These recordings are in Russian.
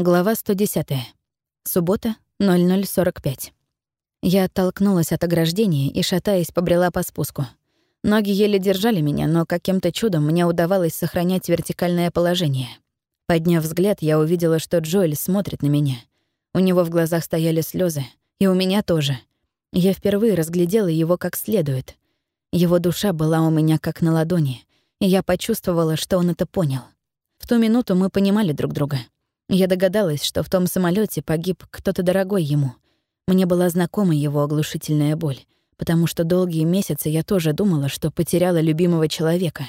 Глава 110. Суббота, 00.45. Я оттолкнулась от ограждения и, шатаясь, побрела по спуску. Ноги еле держали меня, но каким-то чудом мне удавалось сохранять вертикальное положение. Подняв взгляд, я увидела, что Джоэль смотрит на меня. У него в глазах стояли слезы, и у меня тоже. Я впервые разглядела его как следует. Его душа была у меня как на ладони, и я почувствовала, что он это понял. В ту минуту мы понимали друг друга — я догадалась, что в том самолете погиб кто-то дорогой ему. Мне была знакома его оглушительная боль, потому что долгие месяцы я тоже думала, что потеряла любимого человека.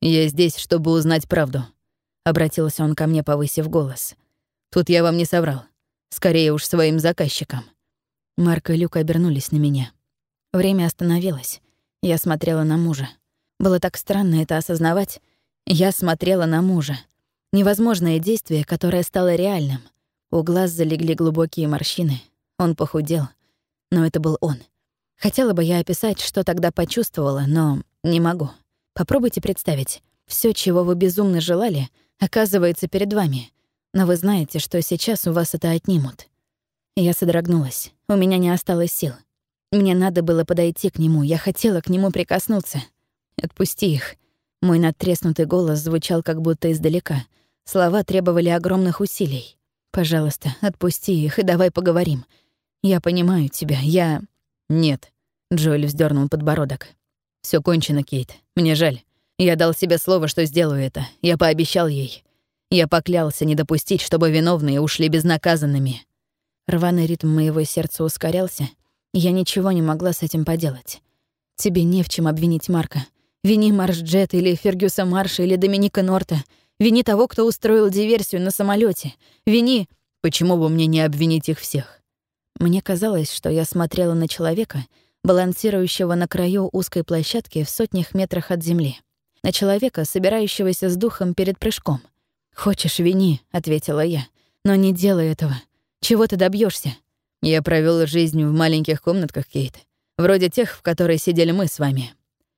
«Я здесь, чтобы узнать правду», — обратился он ко мне, повысив голос. «Тут я вам не соврал. Скорее уж своим заказчикам». Марк и Люк обернулись на меня. Время остановилось. Я смотрела на мужа. Было так странно это осознавать. Я смотрела на мужа. Невозможное действие, которое стало реальным. У глаз залегли глубокие морщины. Он похудел. Но это был он. Хотела бы я описать, что тогда почувствовала, но не могу. Попробуйте представить. все, чего вы безумно желали, оказывается перед вами. Но вы знаете, что сейчас у вас это отнимут. Я содрогнулась. У меня не осталось сил. Мне надо было подойти к нему. Я хотела к нему прикоснуться. Отпусти их. Мой надтреснутый голос звучал как будто издалека — Слова требовали огромных усилий. «Пожалуйста, отпусти их и давай поговорим. Я понимаю тебя, я...» «Нет», — Джоэль вздернул подбородок. Все кончено, Кейт. Мне жаль. Я дал себе слово, что сделаю это. Я пообещал ей. Я поклялся не допустить, чтобы виновные ушли безнаказанными». Рваный ритм моего сердца ускорялся, я ничего не могла с этим поделать. Тебе не в чем обвинить Марка. Вини Марш Джет или Фергюса Марша или Доминика Норта — Вини того, кто устроил диверсию на самолете. Вини... Почему бы мне не обвинить их всех? Мне казалось, что я смотрела на человека, балансирующего на краю узкой площадки в сотнях метрах от земли. На человека, собирающегося с духом перед прыжком. «Хочешь, вини», — ответила я. «Но не делай этого. Чего ты добьешься? Я провел жизнь в маленьких комнатках, Кейт. Вроде тех, в которой сидели мы с вами.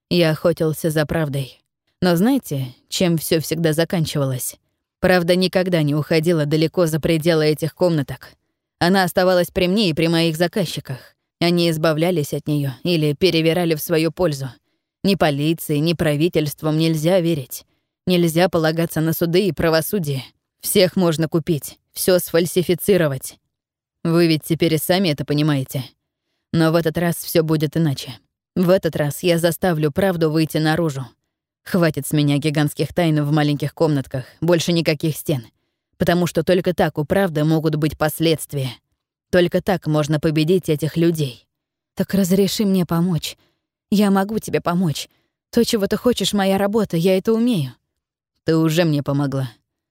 Я охотился за правдой. Но знаете, чем все всегда заканчивалось? Правда никогда не уходила далеко за пределы этих комнаток. Она оставалась при мне и при моих заказчиках. Они избавлялись от нее или перевирали в свою пользу. Ни полиции, ни правительством нельзя верить. Нельзя полагаться на суды и правосудие. Всех можно купить, все сфальсифицировать. Вы ведь теперь и сами это понимаете. Но в этот раз все будет иначе. В этот раз я заставлю правду выйти наружу. Хватит с меня гигантских тайн в маленьких комнатках, больше никаких стен. Потому что только так у правды могут быть последствия. Только так можно победить этих людей. Так разреши мне помочь. Я могу тебе помочь. То, чего ты хочешь, моя работа, я это умею. Ты уже мне помогла.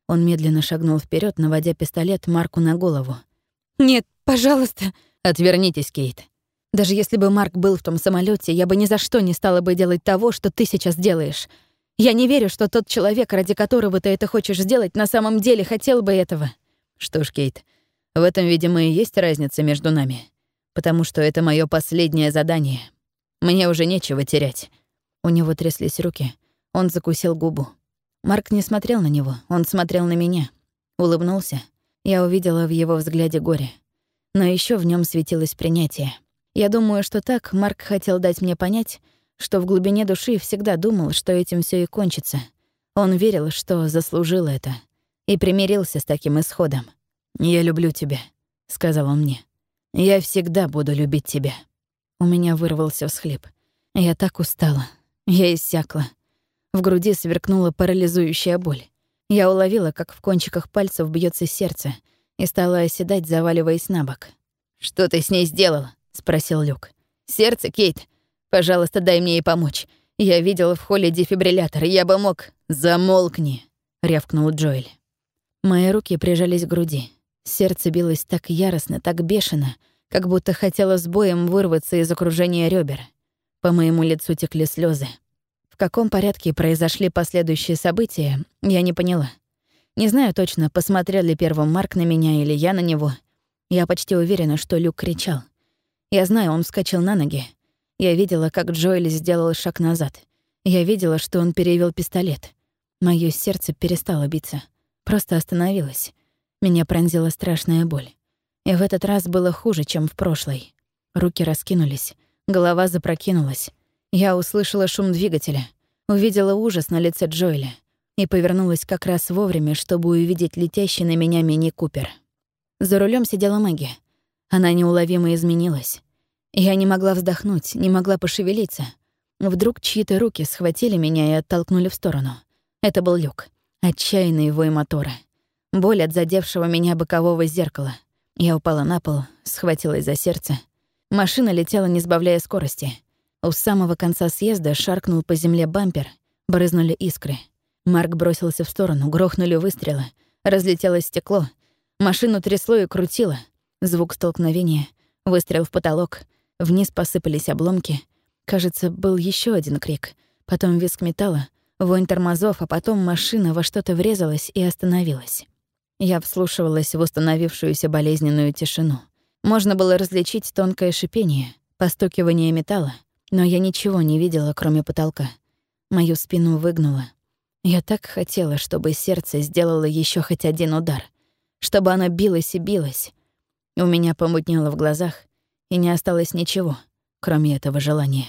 Он медленно шагнул вперед, наводя пистолет Марку на голову. «Нет, пожалуйста!» «Отвернитесь, Кейт». «Даже если бы Марк был в том самолете, я бы ни за что не стала бы делать того, что ты сейчас делаешь. Я не верю, что тот человек, ради которого ты это хочешь сделать, на самом деле хотел бы этого. Что ж, Кейт, в этом, видимо, и есть разница между нами. Потому что это мое последнее задание. Мне уже нечего терять. У него тряслись руки. Он закусил губу. Марк не смотрел на него, он смотрел на меня. Улыбнулся. Я увидела в его взгляде горе. Но еще в нем светилось принятие. Я думаю, что так Марк хотел дать мне понять, что в глубине души всегда думал, что этим все и кончится. Он верил, что заслужил это, и примирился с таким исходом. «Я люблю тебя», — сказал он мне. «Я всегда буду любить тебя». У меня вырвался всхлип. Я так устала. Я иссякла. В груди сверкнула парализующая боль. Я уловила, как в кончиках пальцев бьется сердце, и стала оседать, заваливаясь на бок. «Что ты с ней сделал?» — спросил Люк. «Сердце, Кейт. Пожалуйста, дай мне ей помочь. Я видела в холле дефибриллятор, я бы мог... Замолкни, рявкнул Джоэль. Мои руки прижались к груди. Сердце билось так яростно, так бешено, как будто хотело с боем вырваться из окружения ребер. По моему лицу текли слезы. В каком порядке произошли последующие события, я не поняла. Не знаю точно, посмотрел ли первым Марк на меня или я на него. Я почти уверена, что Люк кричал. Я знаю, он вскочил на ноги. Я видела, как Джоэль сделал шаг назад. Я видела, что он перевел пистолет. Моё сердце перестало биться. Просто остановилось. Меня пронзила страшная боль. И в этот раз было хуже, чем в прошлой. Руки раскинулись, голова запрокинулась. Я услышала шум двигателя, увидела ужас на лице Джоэля и повернулась как раз вовремя, чтобы увидеть летящий на меня мини-купер. За рулем сидела Мэгги. Она неуловимо изменилась. Я не могла вздохнуть, не могла пошевелиться. Вдруг чьи-то руки схватили меня и оттолкнули в сторону. Это был люк. Отчаянный вой мотора. Боль от задевшего меня бокового зеркала. Я упала на пол, схватилась за сердце. Машина летела, не сбавляя скорости. У самого конца съезда шаркнул по земле бампер, брызнули искры. Марк бросился в сторону, грохнули выстрелы. Разлетелось стекло. Машину трясло и крутило. Звук столкновения, выстрел в потолок. Вниз посыпались обломки. Кажется, был еще один крик. Потом визг металла, вонь тормозов, а потом машина во что-то врезалась и остановилась. Я вслушивалась в установившуюся болезненную тишину. Можно было различить тонкое шипение, постукивание металла, но я ничего не видела, кроме потолка. Мою спину выгнуло. Я так хотела, чтобы сердце сделало еще хоть один удар, чтобы оно билось и билось. У меня помутнело в глазах, и не осталось ничего, кроме этого желания.